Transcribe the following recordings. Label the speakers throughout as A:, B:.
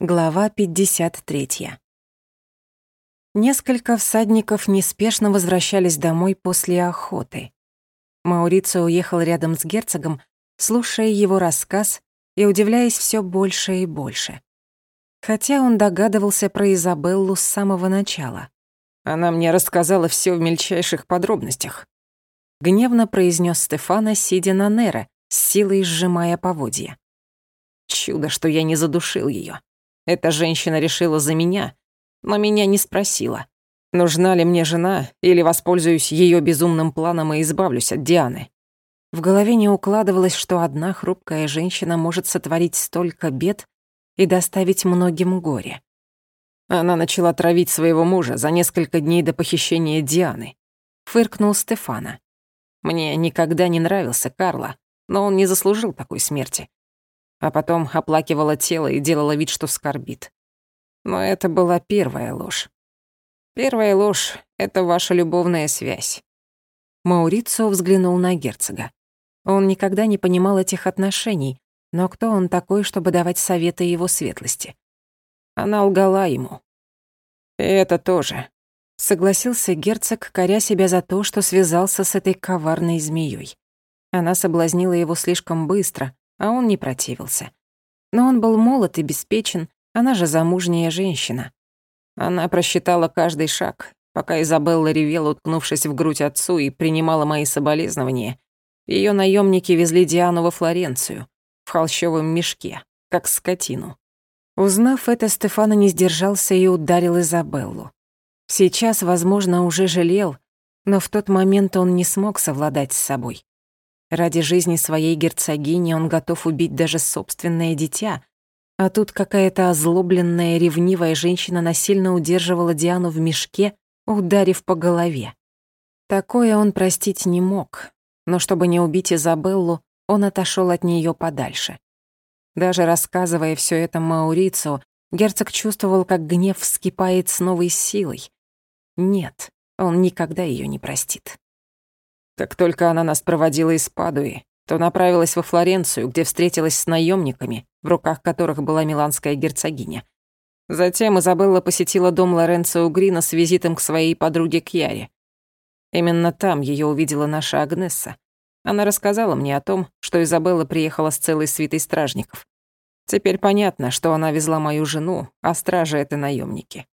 A: Глава 53. Несколько всадников неспешно возвращались домой после охоты. Маурицио уехал рядом с герцогом, слушая его рассказ и удивляясь все больше и больше. Хотя он догадывался про Изабеллу с самого начала.
B: Она мне рассказала все в мельчайших подробностях.
A: Гневно произнес Стефана, сидя на Нере, с силой сжимая поводья.
B: Чудо, что я не задушил ее. Эта женщина решила за меня, но меня не спросила, нужна ли мне жена или воспользуюсь ее безумным планом и избавлюсь от Дианы.
A: В голове не укладывалось, что одна хрупкая женщина может сотворить столько бед и доставить многим горе.
B: Она начала травить своего мужа за несколько дней до похищения Дианы.
A: Фыркнул Стефана.
B: Мне никогда не нравился Карла, но он не заслужил такой смерти а потом оплакивала тело и делала вид, что скорбит. Но это была первая ложь. Первая ложь — это ваша любовная связь.
A: Маурицио взглянул на герцога. Он никогда не понимал этих отношений, но кто он такой, чтобы давать советы его светлости?
B: Она лгала ему. И это тоже.
A: Согласился герцог, коря себя за то, что связался с этой коварной змеей. Она соблазнила его слишком быстро, а он не противился. Но он был молод и беспечен, она же замужняя женщина.
B: Она просчитала каждый шаг, пока Изабелла ревела, уткнувшись в грудь отцу, и принимала мои соболезнования. Ее наемники везли Диану во Флоренцию, в холщовом мешке, как скотину.
A: Узнав это, Стефано не сдержался и ударил Изабеллу. Сейчас, возможно, уже жалел, но в тот момент он не смог совладать с собой. Ради жизни своей герцогини он готов убить даже собственное дитя. А тут какая-то озлобленная, ревнивая женщина насильно удерживала Диану в мешке, ударив по голове. Такое он простить не мог, но чтобы не убить Изабеллу, он отошел от нее подальше. Даже рассказывая все это Маурицу, герцог чувствовал, как гнев вскипает с новой силой. Нет, он никогда ее не простит.
B: Как только она нас проводила из Падуи, то направилась во Флоренцию, где встретилась с наемниками, в руках которых была миланская герцогиня. Затем Изабелла посетила дом Лоренцо Угрина с визитом к своей подруге Кьяре. Именно там ее увидела наша Агнесса. Она рассказала мне о том, что Изабелла приехала с целой свитой стражников. Теперь понятно, что она везла мою жену, а стражи — это наемники.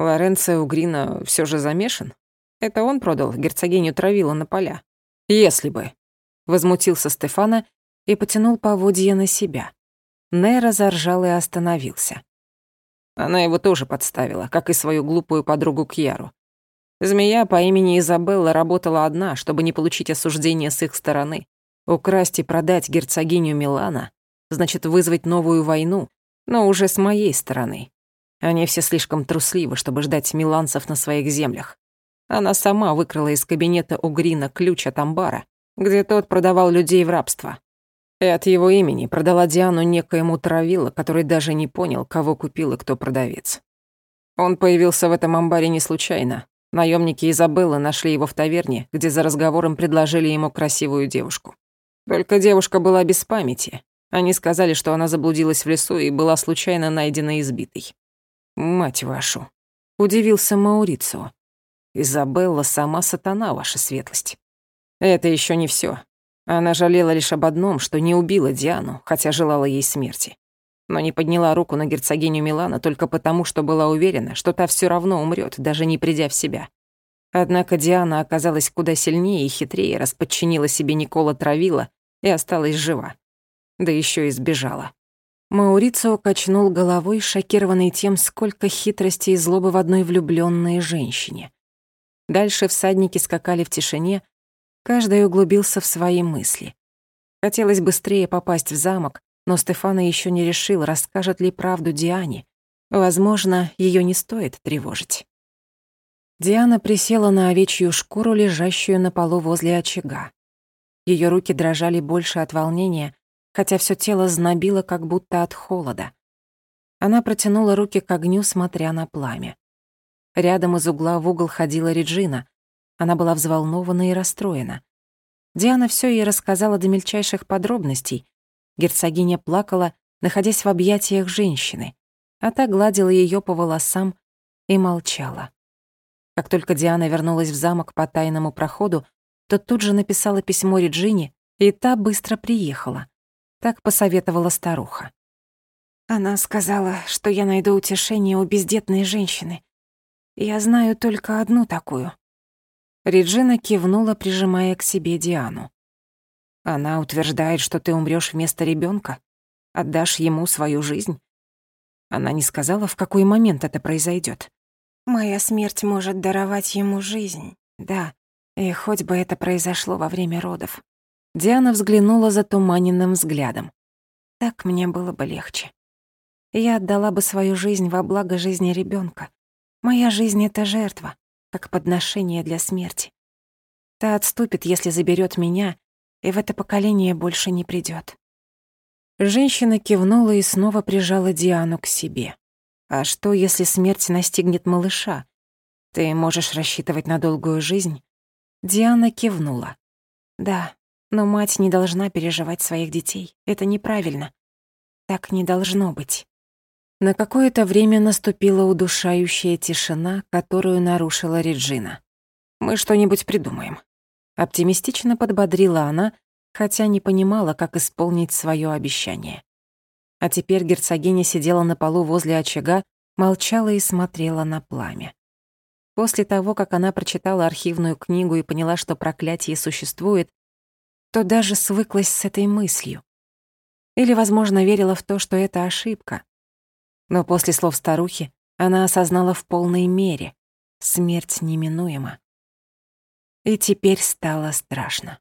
B: Лоренцо Угрина все же замешан? Это он продал герцогиню Травила на поля. «Если бы», — возмутился Стефана и потянул поводья на себя. Нейра заржал и остановился. Она его тоже подставила, как и свою глупую подругу Кьяру. Змея по имени Изабелла работала одна, чтобы не получить осуждения с их стороны. Украсть и продать герцогиню Милана значит вызвать новую войну, но уже с моей стороны. Они все слишком трусливы, чтобы ждать миланцев на своих землях. Она сама выкрала из кабинета у Грина ключ от амбара, где тот продавал людей в рабство. И от его имени продала Диану некоему Травила, который даже не понял, кого купил и кто продавец. Он появился в этом амбаре не случайно. Наемники Изабеллы нашли его в таверне, где за разговором предложили ему красивую девушку. Только девушка была без памяти. Они сказали, что она заблудилась в лесу и была случайно найдена избитой. «Мать вашу!» — удивился Маурицио. Изабелла сама сатана, ваша светлость. Это еще не все. Она жалела лишь об одном, что не убила Диану, хотя желала ей смерти. Но не подняла руку на герцогиню Милана только потому, что была уверена, что та все равно умрет, даже не придя в себя. Однако Диана оказалась куда сильнее и хитрее, раз подчинила себе Никола Травила и осталась жива. Да еще и сбежала. Маурицио качнул головой, шокированный тем, сколько хитрости и злобы в одной влюбленной женщине. Дальше всадники скакали в тишине, каждый углубился в свои мысли. Хотелось быстрее попасть в замок, но Стефана еще не решил, расскажет ли правду Диане. Возможно, ее не стоит тревожить. Диана присела на овечью шкуру, лежащую на полу возле очага. Ее руки дрожали больше от волнения, хотя все тело знобило как будто от холода. Она протянула руки к огню, смотря на пламя. Рядом из угла в угол ходила Реджина. Она была взволнована и расстроена. Диана все ей рассказала до мельчайших подробностей. Герцогиня плакала, находясь в объятиях женщины.
A: а та гладила ее по волосам и молчала. Как только Диана вернулась в замок по тайному проходу, то тут же написала письмо Реджине, и та быстро приехала. Так посоветовала старуха. Она сказала, что я найду утешение у бездетной женщины. Я знаю только одну такую. Реджина кивнула, прижимая к себе Диану. Она утверждает, что ты умрёшь вместо ребёнка, отдашь ему свою жизнь. Она не сказала, в какой момент это произойдёт. Моя смерть может даровать ему жизнь, да, и хоть бы это произошло во время родов. Диана взглянула затуманенным взглядом. Так мне было бы легче. Я отдала бы свою жизнь во благо жизни ребёнка. Моя жизнь — это жертва, как подношение для смерти. Та отступит, если заберёт меня, и в это поколение больше не придёт. Женщина кивнула и снова прижала Диану к себе. А что, если смерть настигнет малыша? Ты можешь рассчитывать на долгую жизнь? Диана кивнула. Да, но мать не должна переживать своих детей. Это неправильно. Так не должно быть. На какое-то время наступила удушающая тишина, которую нарушила Реджина. «Мы что-нибудь придумаем». Оптимистично подбодрила она, хотя не понимала, как исполнить своё обещание. А теперь герцогиня сидела на полу возле очага, молчала и смотрела на пламя. После того, как она прочитала архивную книгу и поняла, что проклятие существует, то даже свыклась с этой мыслью. Или, возможно, верила в то, что это ошибка. Но после слов старухи она осознала в полной мере — смерть неминуема. И теперь стало страшно.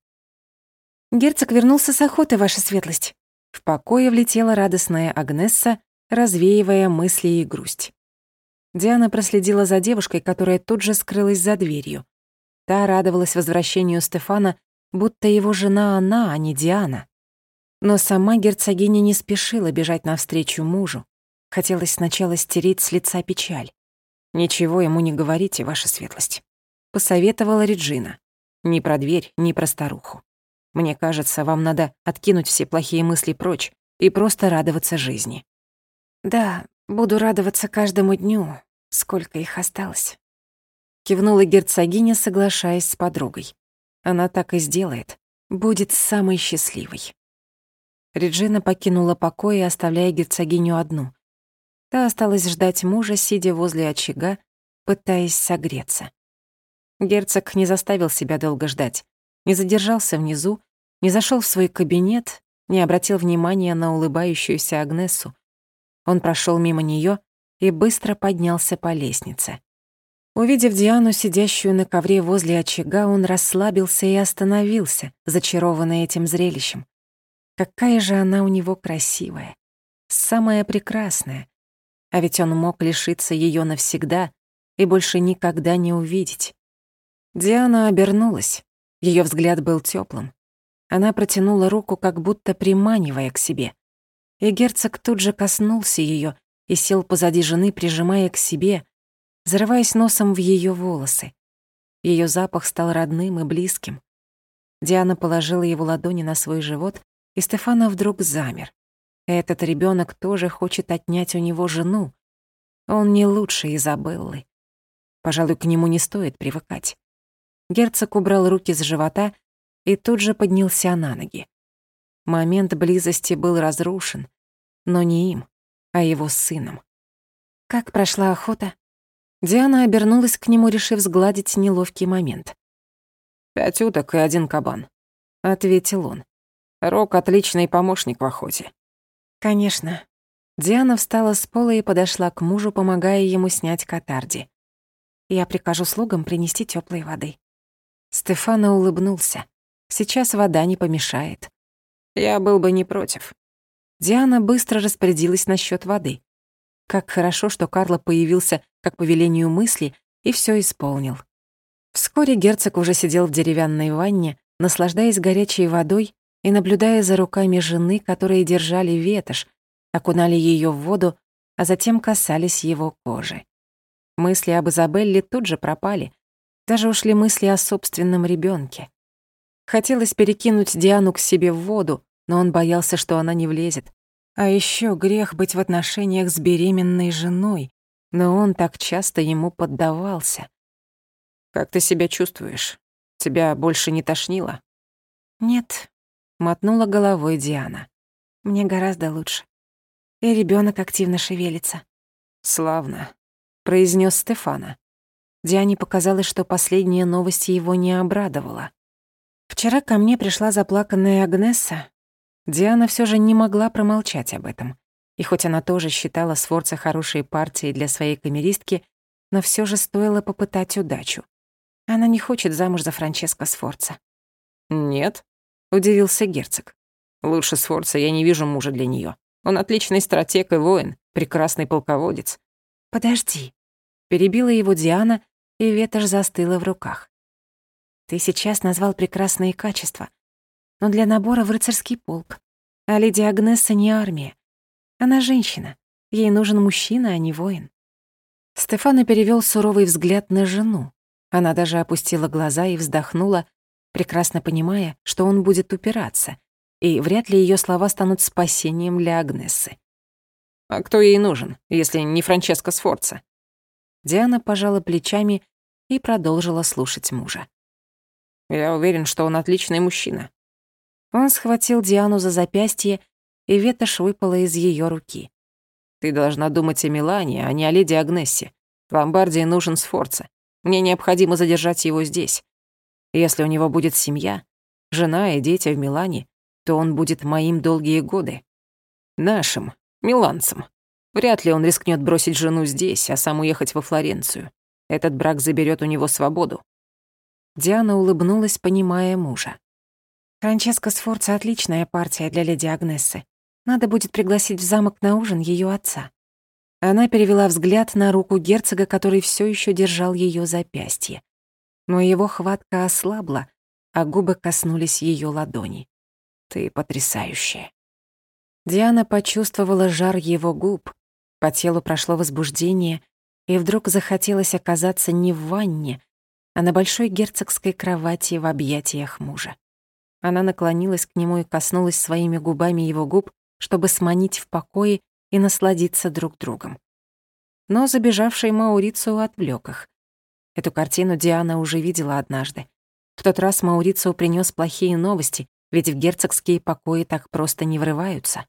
A: «Герцог вернулся с охоты, ваша светлость», в покое влетела радостная Агнесса, развеивая мысли и грусть. Диана проследила за девушкой, которая тут же скрылась за дверью. Та радовалась возвращению Стефана, будто его жена она, а не Диана. Но сама герцогиня не спешила бежать навстречу мужу. Хотелось сначала стереть с лица печаль. «Ничего ему не говорите, ваша светлость», — посоветовала Реджина. Ни про дверь, ни про старуху. Мне кажется, вам надо откинуть все плохие мысли прочь и просто радоваться жизни. Да, буду радоваться каждому дню, сколько их осталось. Кивнула герцогиня, соглашаясь с подругой. Она так и сделает. Будет самой счастливой. Реджина покинула покой, оставляя герцогиню одну. Та осталась ждать мужа, сидя возле очага, пытаясь согреться. Герцог не заставил себя долго ждать, не задержался внизу, не зашел в свой кабинет, не обратил внимания на улыбающуюся Агнесу. Он прошел мимо нее и быстро поднялся по лестнице. Увидев Диану, сидящую на ковре возле очага, он расслабился и остановился, зачарованный этим зрелищем. Какая же она у него красивая, самая прекрасная. А ведь он мог лишиться ее навсегда и больше никогда не увидеть. Диана обернулась. Ее взгляд был теплым. Она протянула руку, как будто приманивая к себе. И герцог тут же коснулся ее и сел позади жены, прижимая к себе, зарываясь носом в ее волосы. Ее запах стал родным и близким. Диана положила его ладони на свой живот, и Стефана вдруг замер. Этот ребенок тоже хочет отнять у него жену. Он не лучше Изабеллы. Пожалуй, к нему не стоит привыкать. Герцог убрал руки с живота и тут же поднялся на ноги. Момент близости был разрушен, но не им, а его сыном. Как прошла охота? Диана обернулась к нему, решив сгладить неловкий момент.
B: «Пять уток и один кабан», —
A: ответил он.
B: «Рок — отличный помощник в охоте».
A: «Конечно». Диана встала с пола и подошла к мужу, помогая ему снять катарди. «Я прикажу слугам принести теплой воды». Стефана улыбнулся. Сейчас вода не помешает.
B: Я был бы не против.
A: Диана быстро распорядилась насчет воды. Как хорошо, что Карло появился как по велению мысли и все исполнил. Вскоре герцог уже сидел в деревянной ванне, наслаждаясь горячей водой и наблюдая за руками жены, которые держали ветошь, окунали ее в воду, а затем касались его кожи. Мысли об Изабелле тут же пропали, даже ушли мысли о собственном ребенке. Хотелось перекинуть Диану к себе в воду, но он боялся, что она не влезет. А еще грех быть в отношениях с беременной женой, но он так часто ему поддавался.
B: «Как ты себя чувствуешь? Тебя больше не тошнило?»
A: «Нет», — мотнула головой Диана. «Мне гораздо лучше. И ребенок активно шевелится».
B: «Славно», —
A: произнес Стефана. Диане показалось, что последняя новость его не обрадовала. Вчера ко мне пришла заплаканная Агнесса. Диана все же не могла промолчать об этом. И хоть она тоже считала Сфорца хорошей партией для своей камеристки, но все же стоило попытать удачу. Она не хочет замуж за Франческо Сфорца.
B: «Нет», —
A: удивился герцог.
B: «Лучше Сфорца я не вижу мужа для нее. Он отличный стратег и воин, прекрасный полководец».
A: «Подожди», — перебила его Диана, и ветошь застыла в руках. «Ты сейчас назвал прекрасные качества, но для набора в рыцарский полк. А леди Агнесса не армия. Она женщина. Ей нужен мужчина, а не воин». Стефана перевёл суровый взгляд на жену. Она даже опустила глаза и вздохнула, прекрасно понимая, что он будет упираться, и вряд ли её слова станут спасением для Агнессы.
B: «А кто ей нужен, если не Франческо Сфорца?»
A: Диана пожала плечами и продолжила слушать мужа.
B: «Я уверен, что он отличный мужчина».
A: Он схватил Диану за запястье, и ветошь выпала из ее руки.
B: «Ты должна думать о Милане, а не о леди Агнессе. Ломбардии нужен Сфорца. Мне необходимо задержать его здесь. Если у него будет семья, жена и дети в Милане, то он будет моим долгие годы. Нашим, миланцем. Вряд ли он рискнет бросить жену здесь, а сам уехать во Флоренцию. Этот брак заберет у него свободу.
A: Диана улыбнулась, понимая мужа. Франческо Сфорца — отличная партия для леди Агнессы. Надо будет пригласить в замок на ужин ее отца. Она перевела взгляд на руку герцога, который все еще держал ее запястье. Но его хватка ослабла, а губы коснулись ее ладони. «Ты потрясающая». Диана почувствовала жар его губ, по телу прошло возбуждение, и вдруг захотелось оказаться не в ванне, а на большой герцогской кровати в объятиях мужа. Она наклонилась к нему и коснулась своими губами его губ, чтобы сманить в покое и насладиться друг другом. Но забежавший Маурицио отвлек их. Эту картину Диана уже видела однажды. В тот раз Маурицио принес плохие новости, ведь в герцогские покои так просто не врываются.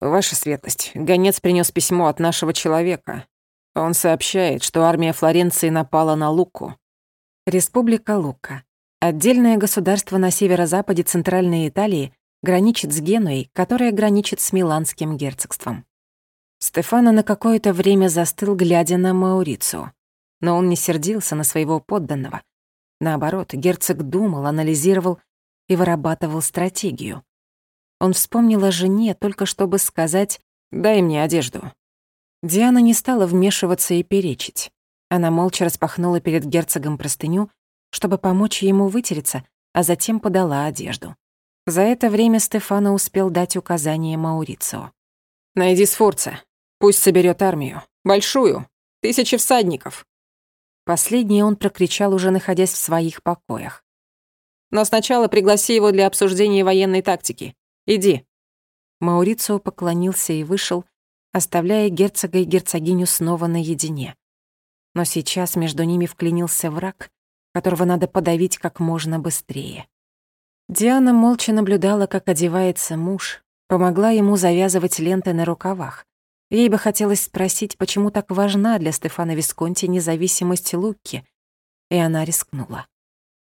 B: «Ваша светлость, гонец принес письмо от нашего человека. Он сообщает, что армия Флоренции напала на Луку».
A: Республика Лука. Отдельное государство на северо-западе Центральной Италии граничит с Генуей, которая граничит с Миланским герцогством. Стефано на какое-то время застыл, глядя на Маурицио. Но он не сердился на своего подданного. Наоборот, герцог думал, анализировал и вырабатывал стратегию. Он вспомнил о жене, только чтобы сказать «дай мне одежду». Диана не стала вмешиваться и перечить. Она молча распахнула перед герцогом простыню, чтобы помочь ему вытереться, а затем подала одежду. За это время Стефано успел дать указание Маурицио.
B: «Найди Сфорца. Пусть соберет армию. Большую. Тысячи всадников».
A: Последнее он прокричал, уже находясь в своих покоях.
B: «Но сначала пригласи его для обсуждения военной тактики. Иди».
A: Маурицио поклонился и вышел, оставляя герцога и герцогиню снова наедине. Но сейчас между ними вклинился враг, которого надо подавить как можно быстрее. Диана молча наблюдала, как одевается муж, помогла ему завязывать ленты на рукавах. Ей бы хотелось спросить, почему так важна для Стефана Висконти независимость Луки, и она рискнула.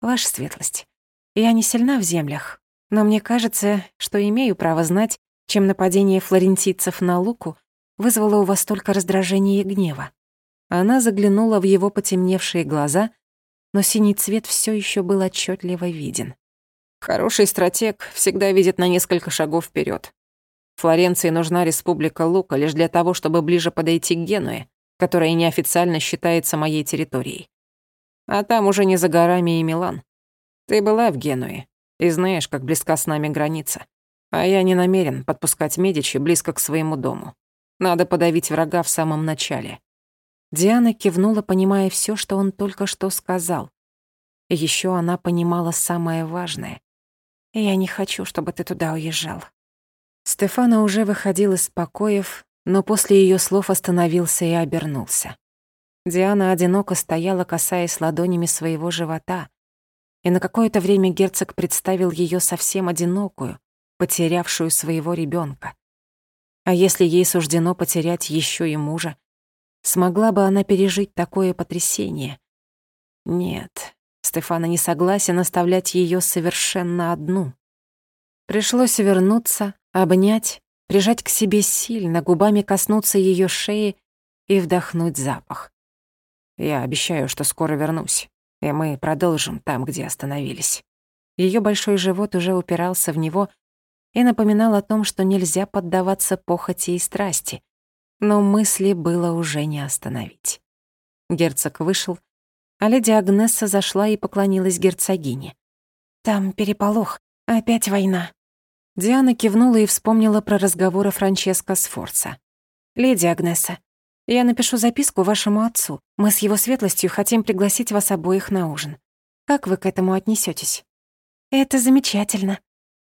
A: «Ваша светлость, я не сильна в землях, но мне кажется, что имею право знать, чем нападение флорентийцев на Луку вызвало у вас столько раздражения и гнева. Она заглянула в его потемневшие глаза, но синий цвет все еще был отчетливо виден.
B: Хороший стратег всегда видит на несколько шагов вперед. Флоренции нужна республика Лука лишь для того, чтобы ближе подойти к Генуе, которая неофициально считается моей территорией. А там уже не за горами и Милан. Ты была в Генуе, и знаешь, как близка с нами граница. А я не намерен подпускать Медичи близко к своему дому. Надо подавить врага в самом начале».
A: Диана кивнула, понимая все, что он только что сказал. Еще она понимала самое важное. «Я не хочу, чтобы ты туда уезжал. Стефана уже выходил из покоев, но после ее слов остановился и обернулся. Диана одиноко стояла, касаясь ладонями своего живота, и на какое-то время герцог представил ее совсем одинокую, потерявшую своего ребенка. А если ей суждено потерять еще и мужа, смогла бы она пережить такое потрясение? Нет, Стефана не согласен оставлять ее совершенно одну. Пришлось вернуться, обнять, прижать к себе сильно, губами коснуться ее шеи и вдохнуть запах. Я обещаю, что скоро вернусь, и мы продолжим там, где остановились. Ее большой живот уже упирался в него и напоминал о том, что нельзя поддаваться похоти и страсти, но мысли было уже не остановить. Герцог вышел, а леди Агнесса зашла и поклонилась герцогине. «Там переполох, опять война», Диана кивнула и вспомнила про разговоры Франческо с Форца. «Леди Агнеса, я напишу записку вашему отцу. Мы с его светлостью хотим пригласить вас обоих на ужин. Как вы к этому отнесетесь? «Это замечательно».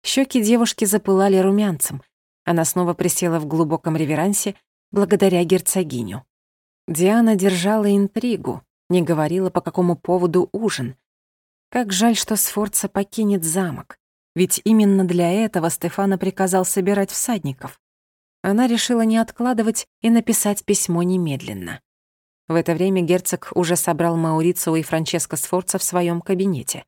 A: Щеки девушки запылали румянцем. Она снова присела в глубоком реверансе благодаря герцогиню. Диана держала интригу, не говорила, по какому поводу ужин. Как жаль, что Сфорца покинет замок. Ведь именно для этого Стефана приказал собирать всадников. Она решила не откладывать и написать письмо немедленно. В это время герцог уже собрал Маурицио и Франческо Сфорца в своем кабинете.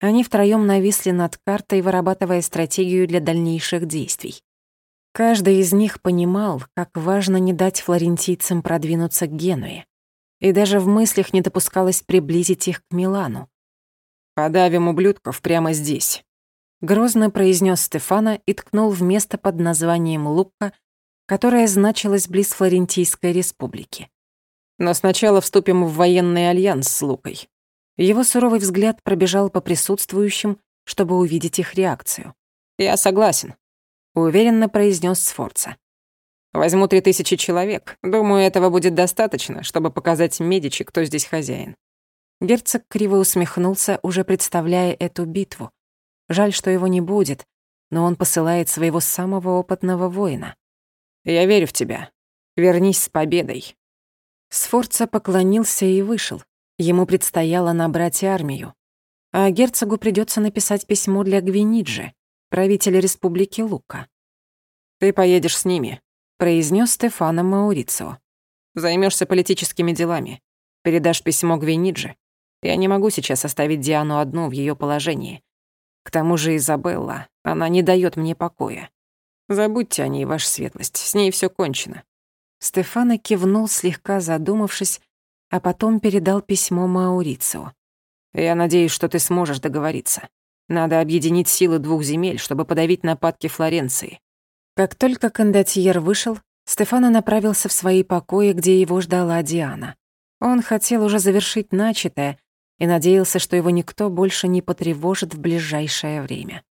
A: Они втроём нависли над картой, вырабатывая стратегию для дальнейших действий. Каждый из них понимал, как важно не дать флорентийцам продвинуться к Генуе. И даже в мыслях не допускалось приблизить их к Милану. «Подавим ублюдков прямо здесь», Грозно произнес Стефана и ткнул в место под названием Лукка, которое значилось близ Флорентийской республики. Но сначала вступим в военный альянс с Лукой. Его суровый взгляд пробежал по присутствующим, чтобы увидеть их реакцию. «Я согласен», — уверенно произнес Сфорца. «Возьму три тысячи человек. Думаю, этого будет достаточно, чтобы показать Медичи, кто здесь хозяин». Герцог криво усмехнулся, уже представляя эту битву, Жаль, что его не будет, но он посылает своего самого опытного воина. «Я верю в тебя. Вернись с победой». Сфорца поклонился и вышел. Ему предстояло набрать армию. А герцогу придется написать письмо для Гвиниджи, правителя республики Лука. «Ты поедешь с ними», — произнес Стефано Маурицио. Займешься политическими делами. Передашь письмо Гвиниджи. Я не могу сейчас оставить Диану одну в ее положении. К тому же Изабелла, она не дает мне покоя. Забудьте о ней, ваша светлость, с ней все кончено». Стефано кивнул, слегка задумавшись, а потом передал письмо Маурицио. «Я надеюсь, что ты сможешь договориться. Надо объединить силы двух земель, чтобы подавить нападки Флоренции». Как только кондотьер вышел, Стефано направился в свои покои, где его ждала Диана. Он хотел уже завершить начатое, и надеялся, что его никто больше не потревожит в ближайшее время.